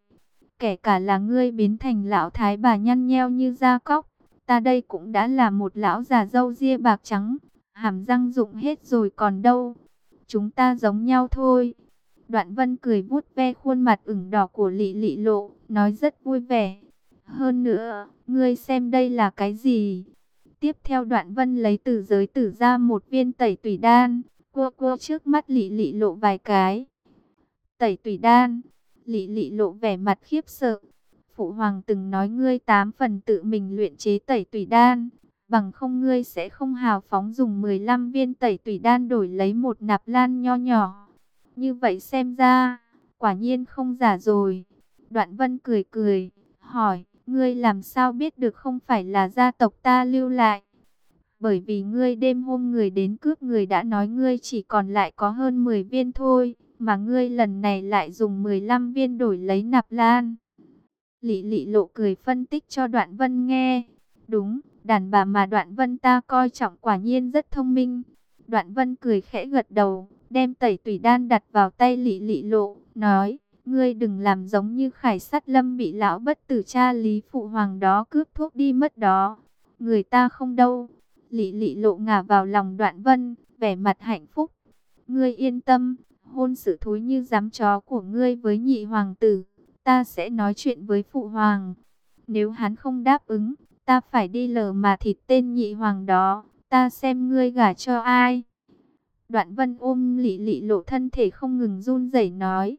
Kể cả là ngươi biến thành lão thái bà nhăn nheo như da cóc. Ta đây cũng đã là một lão già dâu ria bạc trắng. Hàm răng dụng hết rồi còn đâu. Chúng ta giống nhau thôi. Đoạn vân cười vuốt ve khuôn mặt ửng đỏ của lị lị lộ. Nói rất vui vẻ. Hơn nữa, ngươi xem đây là cái gì? Tiếp theo đoạn vân lấy từ giới tử ra một viên tẩy tủy đan, Quơ quơ trước mắt lị lị lộ vài cái. Tẩy tủy đan, lị lị lộ vẻ mặt khiếp sợ. Phụ hoàng từng nói ngươi tám phần tự mình luyện chế tẩy tủy đan, bằng không ngươi sẽ không hào phóng dùng 15 viên tẩy tủy đan đổi lấy một nạp lan nho nhỏ. Như vậy xem ra, quả nhiên không giả rồi. Đoạn vân cười cười, hỏi, Ngươi làm sao biết được không phải là gia tộc ta lưu lại? Bởi vì ngươi đêm hôm người đến cướp người đã nói ngươi chỉ còn lại có hơn 10 viên thôi, mà ngươi lần này lại dùng 15 viên đổi lấy nạp lan. Lị lị lộ cười phân tích cho đoạn vân nghe. Đúng, đàn bà mà đoạn vân ta coi trọng quả nhiên rất thông minh. Đoạn vân cười khẽ gật đầu, đem tẩy tủy đan đặt vào tay lị lị lộ, nói. Ngươi đừng làm giống như khải sát lâm bị lão bất tử cha Lý Phụ Hoàng đó cướp thuốc đi mất đó. Người ta không đâu. Lị lị lộ ngả vào lòng đoạn vân, vẻ mặt hạnh phúc. Ngươi yên tâm, hôn sự thối như giám chó của ngươi với nhị hoàng tử. Ta sẽ nói chuyện với Phụ Hoàng. Nếu hắn không đáp ứng, ta phải đi lờ mà thịt tên nhị hoàng đó. Ta xem ngươi gả cho ai. Đoạn vân ôm lị lị lộ thân thể không ngừng run rẩy nói.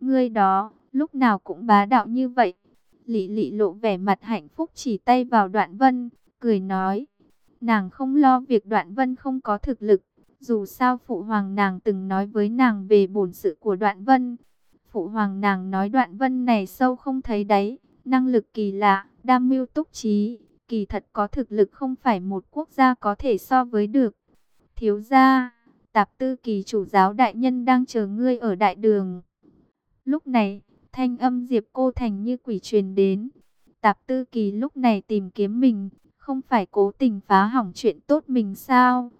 Ngươi đó, lúc nào cũng bá đạo như vậy. Lị lị lộ vẻ mặt hạnh phúc chỉ tay vào đoạn vân, cười nói. Nàng không lo việc đoạn vân không có thực lực. Dù sao phụ hoàng nàng từng nói với nàng về bổn sự của đoạn vân. Phụ hoàng nàng nói đoạn vân này sâu không thấy đáy Năng lực kỳ lạ, đam mưu túc trí. Kỳ thật có thực lực không phải một quốc gia có thể so với được. Thiếu gia, tạp tư kỳ chủ giáo đại nhân đang chờ ngươi ở đại đường. Lúc này, thanh âm Diệp Cô Thành như quỷ truyền đến. Tạp Tư Kỳ lúc này tìm kiếm mình, không phải cố tình phá hỏng chuyện tốt mình sao?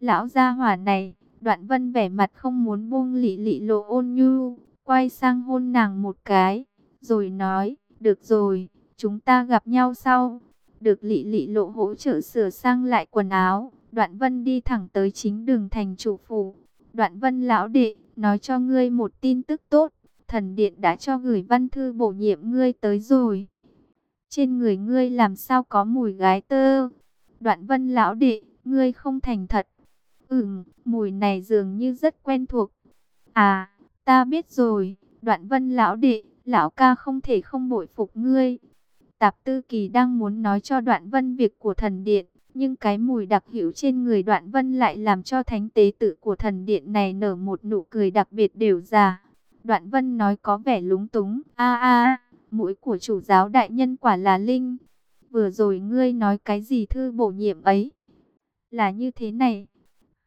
Lão gia hỏa này, Đoạn Vân vẻ mặt không muốn buông lị lị lộ ôn nhu, quay sang hôn nàng một cái, rồi nói, được rồi, chúng ta gặp nhau sau. Được lị lị lộ hỗ trợ sửa sang lại quần áo, Đoạn Vân đi thẳng tới chính đường thành chủ phủ. Đoạn Vân lão đệ, nói cho ngươi một tin tức tốt thần điện đã cho gửi văn thư bổ nhiệm ngươi tới rồi. Trên người ngươi làm sao có mùi gái tơ? Đoạn vân lão đệ, ngươi không thành thật. Ừm, mùi này dường như rất quen thuộc. À, ta biết rồi, đoạn vân lão đệ, lão ca không thể không bội phục ngươi. Tạp Tư Kỳ đang muốn nói cho đoạn vân việc của thần điện, nhưng cái mùi đặc hữu trên người đoạn vân lại làm cho thánh tế tự của thần điện này nở một nụ cười đặc biệt đều già. Đoạn vân nói có vẻ lúng túng. a a mũi của chủ giáo đại nhân quả là linh. Vừa rồi ngươi nói cái gì thư bổ nhiệm ấy? Là như thế này.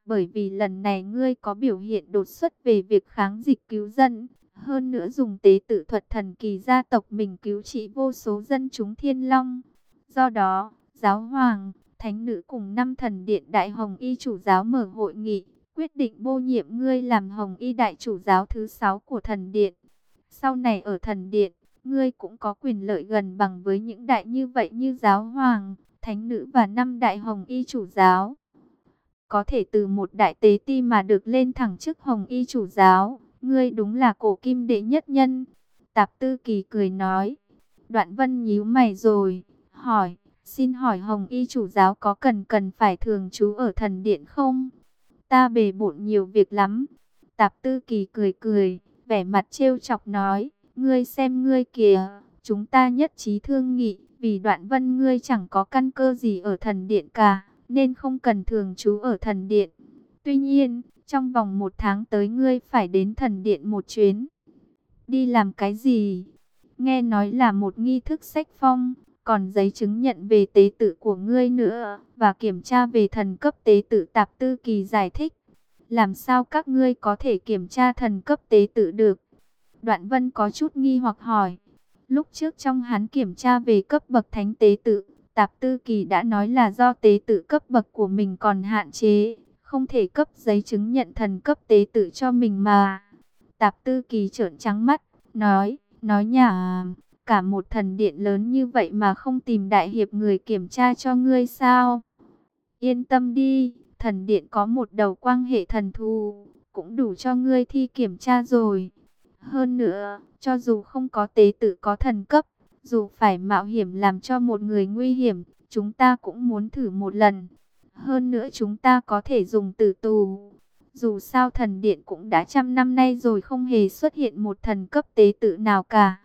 Bởi vì lần này ngươi có biểu hiện đột xuất về việc kháng dịch cứu dân. Hơn nữa dùng tế tự thuật thần kỳ gia tộc mình cứu trị vô số dân chúng thiên long. Do đó, giáo hoàng, thánh nữ cùng năm thần điện đại hồng y chủ giáo mở hội nghị quyết định bô nhiệm ngươi làm hồng y đại chủ giáo thứ sáu của thần điện. Sau này ở thần điện, ngươi cũng có quyền lợi gần bằng với những đại như vậy như giáo hoàng, thánh nữ và năm đại hồng y chủ giáo. Có thể từ một đại tế ti mà được lên thẳng chức hồng y chủ giáo, ngươi đúng là cổ kim đệ nhất nhân. Tạp Tư Kỳ cười nói, đoạn vân nhíu mày rồi, hỏi, xin hỏi hồng y chủ giáo có cần cần phải thường trú ở thần điện không? ta bề bộn nhiều việc lắm. Tạp Tư Kỳ cười cười, vẻ mặt trêu chọc nói, ngươi xem ngươi kìa, chúng ta nhất trí thương nghị, vì đoạn vân ngươi chẳng có căn cơ gì ở thần điện cả, nên không cần thường trú ở thần điện. Tuy nhiên, Trong vòng một tháng tới ngươi phải đến thần điện một chuyến. Đi làm cái gì? Nghe nói là một nghi thức sách phong, còn giấy chứng nhận về tế tự của ngươi nữa, và kiểm tra về thần cấp tế tự tạp tư kỳ giải thích. Làm sao các ngươi có thể kiểm tra thần cấp tế tự được? Đoạn vân có chút nghi hoặc hỏi. Lúc trước trong hắn kiểm tra về cấp bậc thánh tế tự, tạp tư kỳ đã nói là do tế tự cấp bậc của mình còn hạn chế, không thể cấp giấy chứng nhận thần cấp tế tự cho mình mà. Tạp tư kỳ trợn trắng mắt, nói, nói nhà, cả một thần điện lớn như vậy mà không tìm đại hiệp người kiểm tra cho ngươi sao? Yên tâm đi, thần điện có một đầu quang hệ thần thù, cũng đủ cho ngươi thi kiểm tra rồi. Hơn nữa, cho dù không có tế tự có thần cấp, dù phải mạo hiểm làm cho một người nguy hiểm, chúng ta cũng muốn thử một lần. Hơn nữa chúng ta có thể dùng tử tù. Dù sao thần điện cũng đã trăm năm nay rồi không hề xuất hiện một thần cấp tế tự nào cả.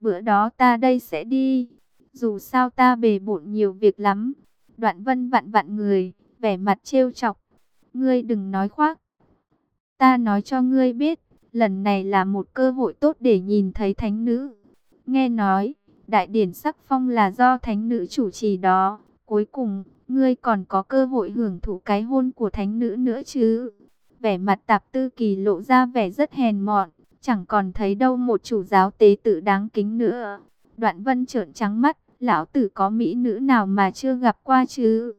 Bữa đó ta đây sẽ đi. Dù sao ta bề bộn nhiều việc lắm. Đoạn vân vặn vặn người, vẻ mặt trêu chọc. Ngươi đừng nói khoác. Ta nói cho ngươi biết, lần này là một cơ hội tốt để nhìn thấy thánh nữ. Nghe nói, đại điển sắc phong là do thánh nữ chủ trì đó. Cuối cùng, ngươi còn có cơ hội hưởng thụ cái hôn của thánh nữ nữa chứ. Vẻ mặt tạp tư kỳ lộ ra vẻ rất hèn mọn, chẳng còn thấy đâu một chủ giáo tế tự đáng kính nữa. Đoạn vân trợn trắng mắt, lão tử có mỹ nữ nào mà chưa gặp qua chứ?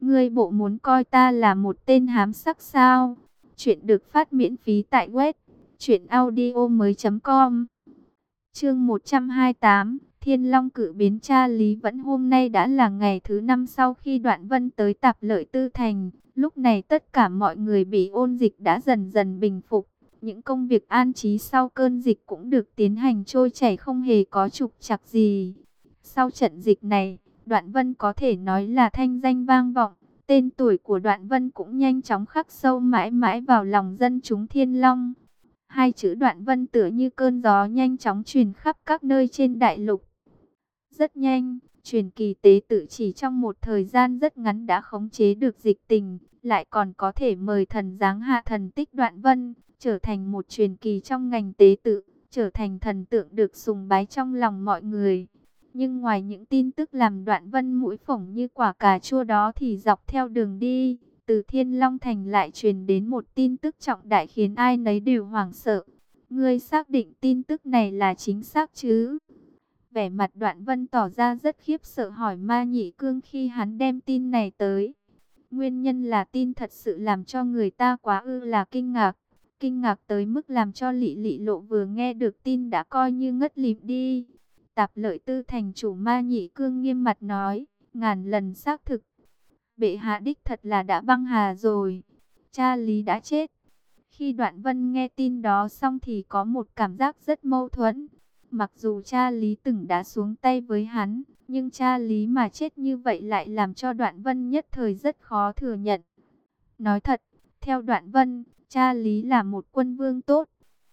Ngươi bộ muốn coi ta là một tên hám sắc sao? Chuyện được phát miễn phí tại web truyệnaudiomoi.com. Chương 128, Thiên Long cử biến cha Lý vẫn hôm nay đã là ngày thứ năm sau khi Đoạn Vân tới Tạp Lợi Tư Thành. Lúc này tất cả mọi người bị ôn dịch đã dần dần bình phục. Những công việc an trí sau cơn dịch cũng được tiến hành trôi chảy không hề có trục trặc gì. Sau trận dịch này, Đoạn Vân có thể nói là thanh danh vang vọng. Tên tuổi của Đoạn Vân cũng nhanh chóng khắc sâu mãi mãi vào lòng dân chúng Thiên Long. Hai chữ Đoạn Vân tựa như cơn gió nhanh chóng truyền khắp các nơi trên đại lục. Rất nhanh, truyền kỳ tế tự chỉ trong một thời gian rất ngắn đã khống chế được dịch tình, lại còn có thể mời thần giáng hạ thần tích đoạn vân, trở thành một truyền kỳ trong ngành tế tự, trở thành thần tượng được sùng bái trong lòng mọi người. Nhưng ngoài những tin tức làm đoạn vân mũi phỏng như quả cà chua đó thì dọc theo đường đi, từ Thiên Long Thành lại truyền đến một tin tức trọng đại khiến ai nấy đều hoảng sợ. Ngươi xác định tin tức này là chính xác chứ? Vẻ mặt đoạn vân tỏ ra rất khiếp sợ hỏi ma nhị cương khi hắn đem tin này tới. Nguyên nhân là tin thật sự làm cho người ta quá ư là kinh ngạc. Kinh ngạc tới mức làm cho lị lị lộ vừa nghe được tin đã coi như ngất lịm đi. Tạp lợi tư thành chủ ma nhị cương nghiêm mặt nói, ngàn lần xác thực. Bệ hạ đích thật là đã băng hà rồi. Cha Lý đã chết. Khi đoạn vân nghe tin đó xong thì có một cảm giác rất mâu thuẫn. Mặc dù cha Lý từng đã xuống tay với hắn, nhưng cha Lý mà chết như vậy lại làm cho Đoạn Vân nhất thời rất khó thừa nhận. Nói thật, theo Đoạn Vân, cha Lý là một quân vương tốt.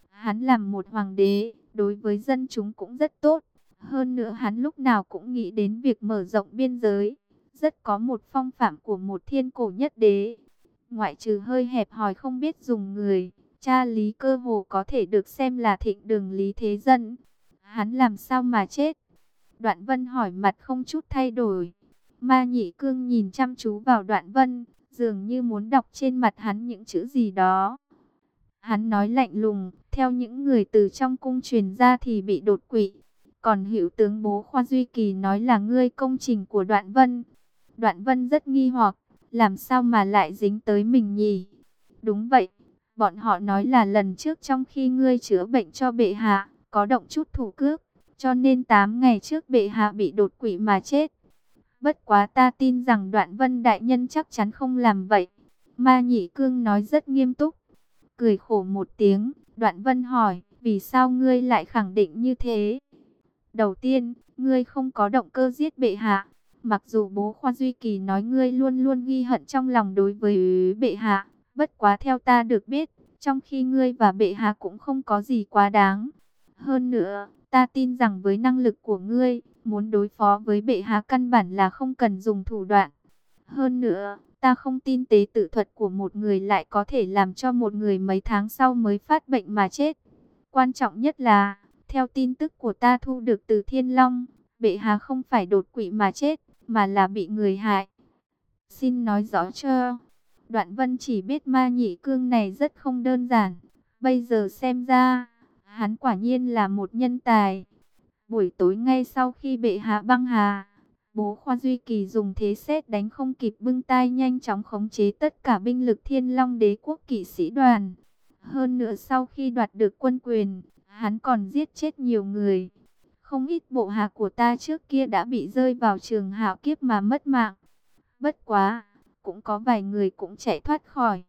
Hắn làm một hoàng đế, đối với dân chúng cũng rất tốt. Hơn nữa hắn lúc nào cũng nghĩ đến việc mở rộng biên giới. Rất có một phong phạm của một thiên cổ nhất đế. Ngoại trừ hơi hẹp hòi không biết dùng người, cha Lý cơ hồ có thể được xem là thịnh đường Lý Thế Dân. Hắn làm sao mà chết? Đoạn vân hỏi mặt không chút thay đổi. Ma nhị cương nhìn chăm chú vào đoạn vân, dường như muốn đọc trên mặt hắn những chữ gì đó. Hắn nói lạnh lùng, theo những người từ trong cung truyền ra thì bị đột quỵ. Còn hiệu tướng bố Khoa Duy Kỳ nói là ngươi công trình của đoạn vân. Đoạn vân rất nghi hoặc, làm sao mà lại dính tới mình nhỉ? Đúng vậy, bọn họ nói là lần trước trong khi ngươi chữa bệnh cho bệ hạ, có động chút thủ cước, cho nên 8 ngày trước bệ hạ bị đột quỵ mà chết. Bất quá ta tin rằng đoạn vân đại nhân chắc chắn không làm vậy. Ma nhị cương nói rất nghiêm túc. Cười khổ một tiếng, đoạn vân hỏi, vì sao ngươi lại khẳng định như thế? Đầu tiên, ngươi không có động cơ giết bệ hạ. Mặc dù bố Khoa Duy Kỳ nói ngươi luôn luôn ghi hận trong lòng đối với bệ hạ. Bất quá theo ta được biết, trong khi ngươi và bệ hạ cũng không có gì quá đáng. Hơn nữa, ta tin rằng với năng lực của ngươi, muốn đối phó với bệ hạ căn bản là không cần dùng thủ đoạn. Hơn nữa, Ta không tin tế tự thuật của một người lại có thể làm cho một người mấy tháng sau mới phát bệnh mà chết. Quan trọng nhất là, theo tin tức của ta thu được từ Thiên Long, bệ hạ không phải đột quỵ mà chết, mà là bị người hại. Xin nói rõ cho. Đoạn vân chỉ biết ma nhị cương này rất không đơn giản. Bây giờ xem ra, hắn quả nhiên là một nhân tài. Buổi tối ngay sau khi bệ hạ băng hà, bố Khoa Duy Kỳ dùng thế xét đánh không kịp bưng tay nhanh chóng khống chế tất cả binh lực thiên long đế quốc kỵ sĩ đoàn. Hơn nữa sau khi đoạt được quân quyền, hắn còn giết chết nhiều người. Không ít bộ hạ của ta trước kia đã bị rơi vào trường hạo kiếp mà mất mạng. Bất quá, cũng có vài người cũng chạy thoát khỏi.